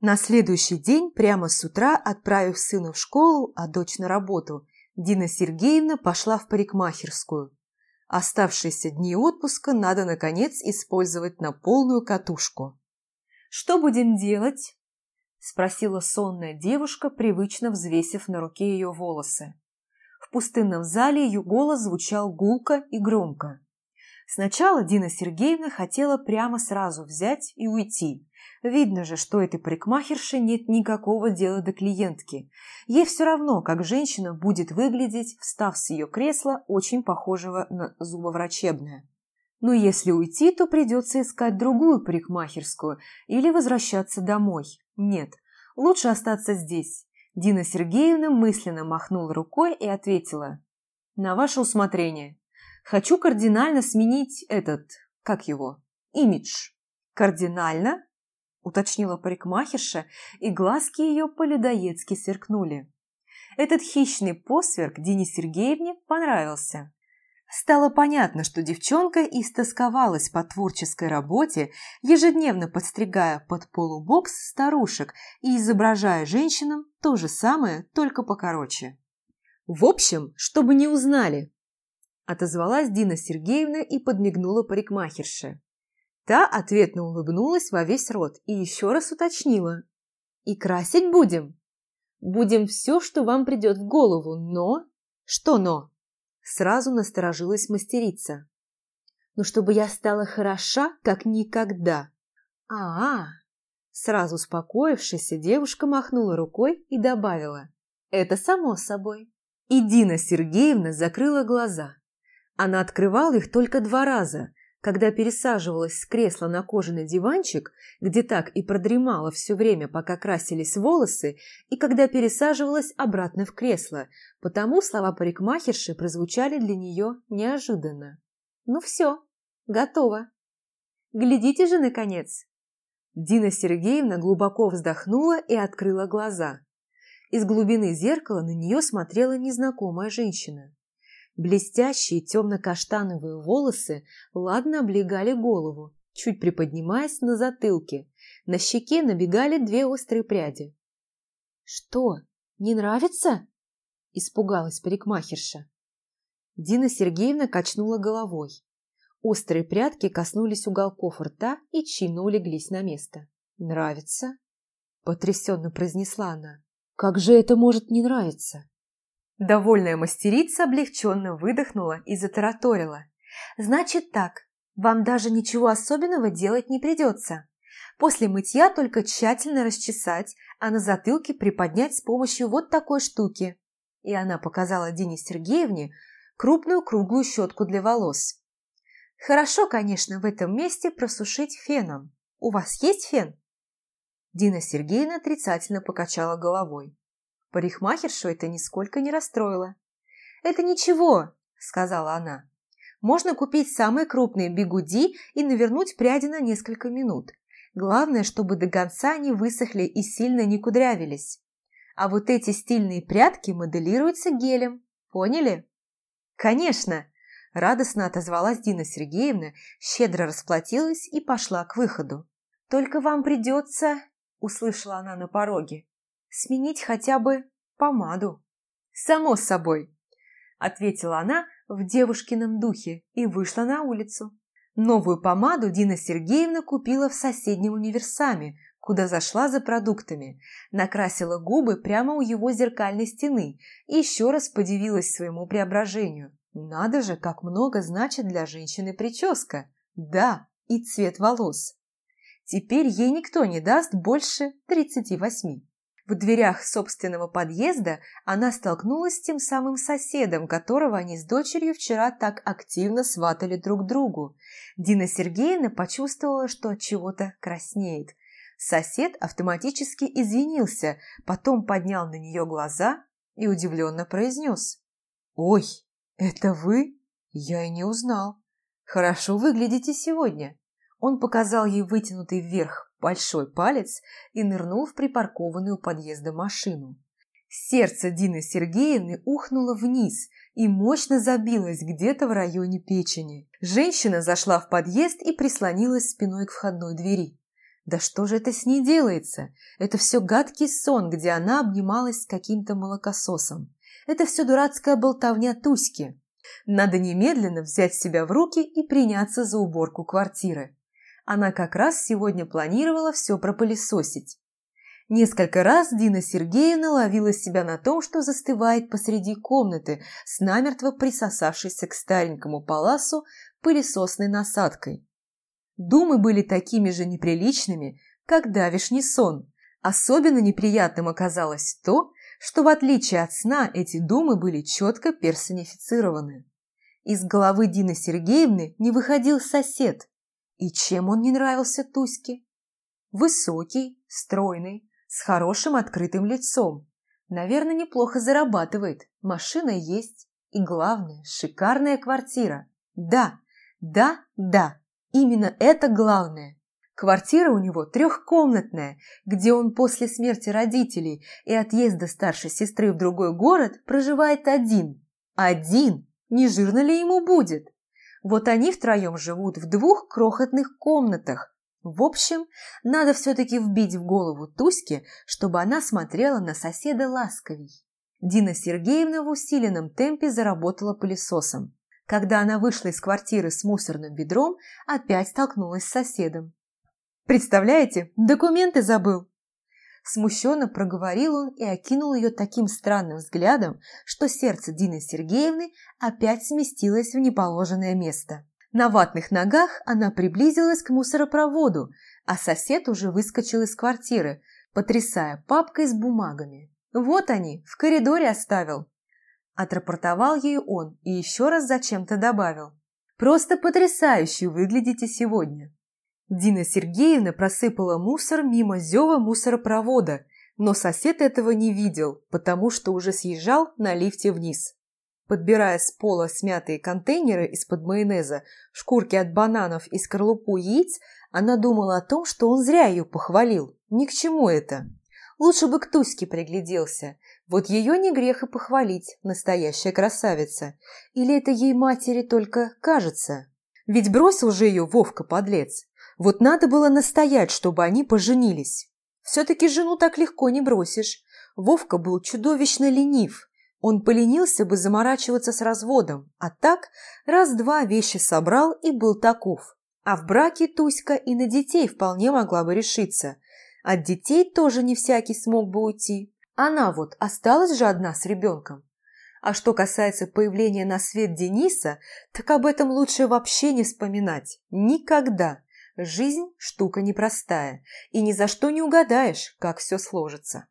На следующий день, прямо с утра, отправив сына в школу, а дочь на работу, Дина Сергеевна пошла в парикмахерскую. Оставшиеся дни отпуска надо, наконец, использовать на полную катушку. «Что будем делать?» – спросила сонная девушка, привычно взвесив на руке ее волосы. В пустынном зале ее голос звучал гулко и громко. Сначала Дина Сергеевна хотела прямо сразу взять и уйти, Видно же, что этой парикмахерше нет никакого дела до клиентки. Ей все равно, как женщина будет выглядеть, встав с ее кресла, очень похожего на зубоврачебное. Но если уйти, то придется искать другую парикмахерскую или возвращаться домой. Нет, лучше остаться здесь. Дина Сергеевна мысленно махнула рукой и ответила. «На ваше усмотрение. Хочу кардинально сменить этот, как его, имидж». «Кардинально?» уточнила парикмахерша, и глазки ее по-людоедски сверкнули. Этот хищный посверк Дине Сергеевне понравился. Стало понятно, что девчонка истосковалась по творческой работе, ежедневно подстригая под полубокс старушек и изображая женщинам то же самое, только покороче. «В общем, чтобы не узнали!» Отозвалась Дина Сергеевна и подмигнула парикмахерше. Та ответно улыбнулась во весь рот и еще раз уточнила. «И красить будем?» «Будем все, что вам придет в голову, но...» «Что но?» Сразу насторожилась мастерица. «Ну, чтобы я стала хороша, как никогда». «А-а!» Сразу успокоившись, девушка махнула рукой и добавила. «Это само собой». И Дина Сергеевна закрыла глаза. Она открывала их только два раза, когда пересаживалась с кресла на кожаный диванчик, где так и продремала все время, пока красились волосы, и когда пересаживалась обратно в кресло, потому слова парикмахерши прозвучали для нее неожиданно. «Ну все, готово. Глядите же, наконец!» Дина Сергеевна глубоко вздохнула и открыла глаза. Из глубины зеркала на нее смотрела незнакомая женщина. Блестящие темно-каштановые волосы ладно облегали голову, чуть приподнимаясь на затылке. На щеке набегали две острые пряди. «Что, не нравится?» – испугалась парикмахерша. Дина Сергеевна качнула головой. Острые прядки коснулись уголков рта и чинно улеглись на место. «Нравится?» – потрясенно произнесла она. «Как же это может не нравиться?» Довольная мастерица облегченно выдохнула и затараторила. «Значит так, вам даже ничего особенного делать не придется. После мытья только тщательно расчесать, а на затылке приподнять с помощью вот такой штуки». И она показала Дине Сергеевне крупную круглую щетку для волос. «Хорошо, конечно, в этом месте просушить феном. У вас есть фен?» Дина Сергеевна отрицательно покачала головой. Парикмахершу это нисколько не расстроило. «Это ничего», – сказала она. «Можно купить самые крупные бигуди и навернуть пряди на несколько минут. Главное, чтобы до конца не высохли и сильно не кудрявились. А вот эти стильные прядки моделируются гелем. Поняли?» «Конечно!» – радостно отозвалась Дина Сергеевна, щедро расплатилась и пошла к выходу. «Только вам придется...» – услышала она на пороге сменить хотя бы помаду. «Само собой», – ответила она в девушкином духе и вышла на улицу. Новую помаду Дина Сергеевна купила в соседнем универсаме, куда зашла за продуктами, накрасила губы прямо у его зеркальной стены и еще раз подивилась своему преображению. Надо же, как много значит для женщины прическа. Да, и цвет волос. Теперь ей никто не даст больше тридцати восьми. В дверях собственного подъезда она столкнулась с тем самым соседом, которого они с дочерью вчера так активно сватали друг другу. Дина Сергеевна почувствовала, что от чего-то краснеет. Сосед автоматически извинился, потом поднял на нее глаза и удивленно произнес. «Ой, это вы? Я и не узнал. Хорошо выглядите сегодня». Он показал ей вытянутый вверх большой палец и нырнул в припаркованную у подъезда машину. Сердце Дины Сергеевны ухнуло вниз и мощно забилось где-то в районе печени. Женщина зашла в подъезд и прислонилась спиной к входной двери. Да что же это с ней делается? Это все гадкий сон, где она обнималась с каким-то молокососом. Это все дурацкая болтовня Туськи. Надо немедленно взять себя в руки и приняться за уборку квартиры. Она как раз сегодня планировала все пропылесосить. Несколько раз Дина Сергеевна ловила себя на том, что застывает посреди комнаты с намертво присосавшейся к старенькому паласу пылесосной насадкой. Думы были такими же неприличными, как давишний сон. Особенно неприятным оказалось то, что в отличие от сна эти думы были четко персонифицированы. Из головы Дины Сергеевны не выходил сосед. И чем он не нравился Туське? Высокий, стройный, с хорошим открытым лицом. Наверное, неплохо зарабатывает, машина есть. И главное, шикарная квартира. Да, да, да, именно это главное. Квартира у него трехкомнатная, где он после смерти родителей и отъезда старшей сестры в другой город проживает один. Один! Не жирно ли ему будет? Вот они втроем живут в двух крохотных комнатах, в общем, надо все-таки вбить в голову Туське, чтобы она смотрела на соседа ласковей. Дина Сергеевна в усиленном темпе заработала пылесосом. Когда она вышла из квартиры с мусорным ведром, опять столкнулась с соседом. «Представляете, документы забыл!» Смущенно проговорил он и окинул ее таким странным взглядом, что сердце Дины Сергеевны опять сместилось в неположенное место. На ватных ногах она приблизилась к мусоропроводу, а сосед уже выскочил из квартиры, потрясая папкой с бумагами. «Вот они, в коридоре оставил!» Отрапортовал ей он и еще раз зачем-то добавил. «Просто потрясающе выглядите сегодня!» Дина Сергеевна просыпала мусор мимо зева мусоропровода, но сосед этого не видел, потому что уже съезжал на лифте вниз. Подбирая с пола смятые контейнеры из-под майонеза, шкурки от бананов и скорлупу яиц, она думала о том, что он зря ее похвалил. Ни к чему это. Лучше бы к Туське пригляделся. Вот ее не грех и похвалить, настоящая красавица. Или это ей матери только кажется? Ведь бросил же ее Вовка-подлец. Вот надо было настоять, чтобы они поженились. Все-таки жену так легко не бросишь. Вовка был чудовищно ленив, он поленился бы заморачиваться с разводом, а так раз-два вещи собрал и был таков. А в браке Туська и на детей вполне могла бы решиться. От детей тоже не всякий смог бы уйти. Она вот осталась же одна с ребенком. А что касается появления на свет Дениса, так об этом лучше вообще не вспоминать. Никогда. Жизнь – штука непростая, и ни за что не угадаешь, как все сложится.